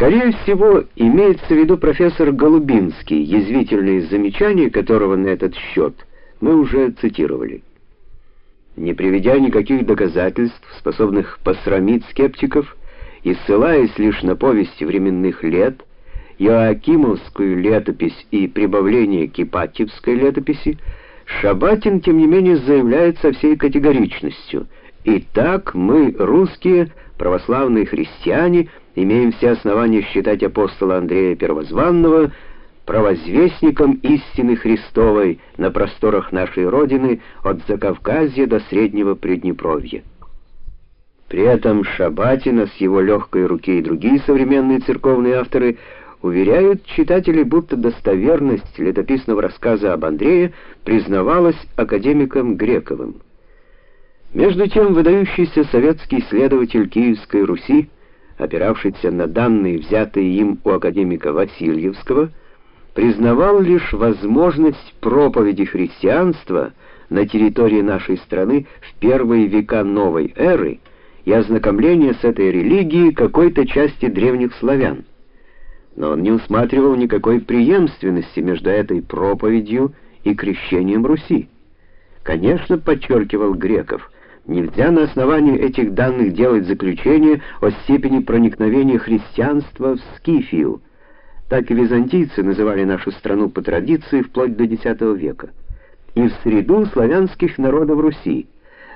Скорее всего, имеется в виду профессор Голубинский, язвительные замечания которого на этот счет мы уже цитировали. Не приведя никаких доказательств, способных посрамить скептиков, и ссылаясь лишь на повесть временных лет, Иоакимовскую летопись и прибавление к Ипатьевской летописи, Шабатин, тем не менее, заявляет со всей категоричностью: "Итак, мы, русские, православные христиане, имеем все основания считать апостола Андрея Первозванного провозвестником истины Христовой на просторах нашей родины от Закавказья до Среднего Приднепровья". При этом Шабатина с его легкой руки и другие современные церковные авторы уверяют читателей, будто достоверность летописного рассказа об Андрее признавалась академиком Грековым. Между тем, выдающийся советский исследователь Киевской Руси, опиравшийся на данные, взятые им у академика Васильевского, признавал лишь возможность проповеди христианства на территории нашей страны в первые века новой эры и ознакомления с этой религией какой-то части древних славян но он не усматривал никакой преемственности между этой проповедью и крещением Руси. Конечно, подчеркивал Греков, нельзя на основании этих данных делать заключение о степени проникновения христианства в Скифию. Так и византийцы называли нашу страну по традиции вплоть до X века. И в среду славянских народов Руси.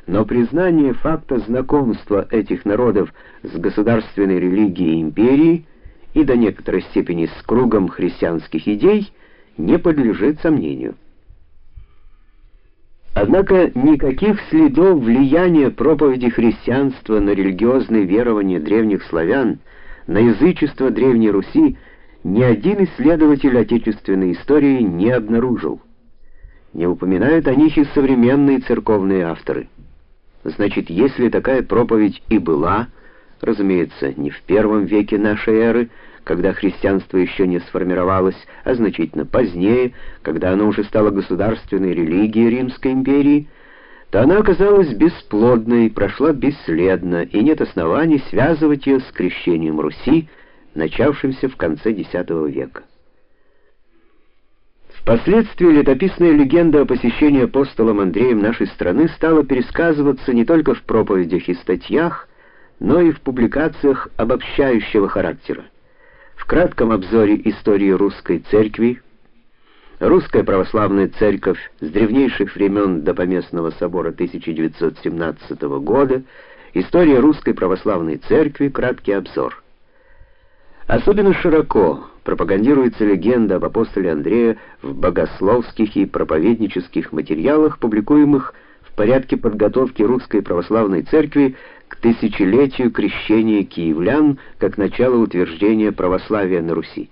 Но признание факта знакомства этих народов с государственной религией империи – и до некоторой степени с кругом христианских идей не подлежит сомнению. Однако никаких следов влияния проповеди христианства на религиозные верования древних славян, на язычество Древней Руси ни один исследователь отечественной истории не обнаружил. Не упоминают о них и современные церковные авторы. Значит, если такая проповедь и была, разумеется, не в первом веке нашей эры, когда христианство еще не сформировалось, а значительно позднее, когда оно уже стало государственной религией Римской империи, то она оказалась бесплодной, прошла бесследно, и нет оснований связывать ее с крещением Руси, начавшимся в конце X века. Впоследствии летописная легенда о посещении апостолом Андреем нашей страны стала пересказываться не только в проповедях и статьях, но и в публикациях обобщающего характера. В кратком обзоре истории русской церкви Русская православная церковь с древнейших времен до Поместного собора 1917 года, История русской православной церкви, краткий обзор. Особенно широко пропагандируется легенда об апостоле Андрея в богословских и проповеднических материалах, публикуемых в порядке подготовки русской православной церкви к тысячелетию крещения киевлян как начало утверждения православия на Руси.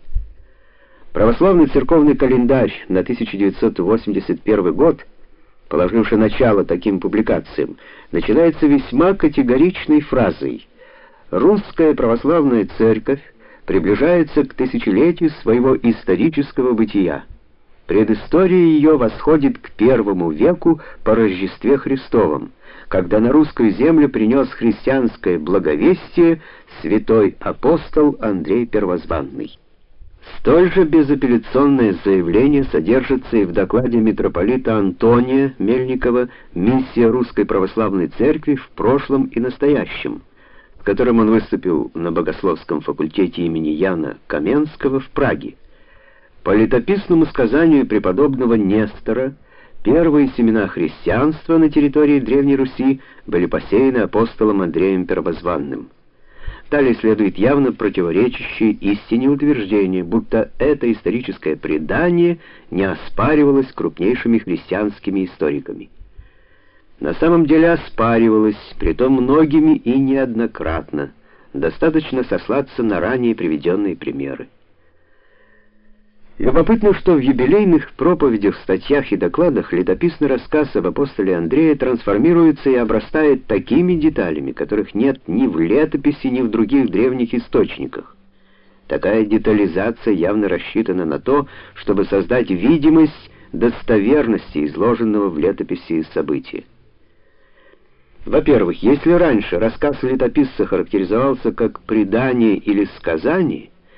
Православный церковный календарь на 1981 год, положивший начало таким публикациям, начинается весьма категоричной фразой: "Русская православная церковь приближается к тысячелетию своего исторического бытия". Предыстория ее восходит к первому веку по Рождестве Христовом когда на русскую землю принес христианское благовестие святой апостол Андрей Первозванный. Столь же безапелляционное заявление содержится и в докладе митрополита Антония Мельникова «Миссия Русской Православной Церкви в прошлом и настоящем», в котором он выступил на богословском факультете имени Яна Каменского в Праге. По летописному сказанию преподобного Нестора Первые семена христианства на территории Древней Руси были посеяны апостолом Андреем Первозванным. Далее следует явно противоречащее истине утверждение, будто это историческое предание не оспаривалось крупнейшими христианскими историками. На самом деле оспаривалось, притом многими и неоднократно. Достаточно сослаться на ранее приведенные примеры. Любопытно, что в юбилейных проповедях, статьях и докладах летописный рассказ об апостоле Андрея трансформируется и обрастает такими деталями, которых нет ни в летописи, ни в других древних источниках. Такая детализация явно рассчитана на то, чтобы создать видимость достоверности изложенного в летописи события. Во-первых, если раньше рассказ летописца характеризовался как предание или сказание,